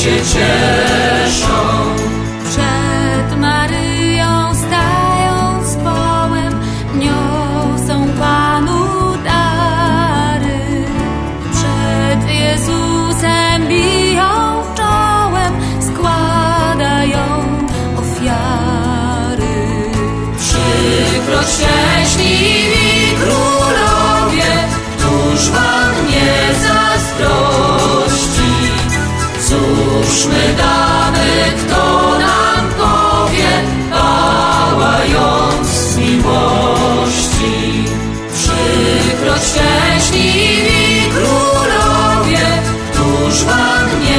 się cieszą. Przed Maryją stają z połem, niosą Panu dary. Przed Jezusem biją czołem, składają ofiary. Przykro szczęśliwi Przykro szczęśliwi królowie, któż wam nie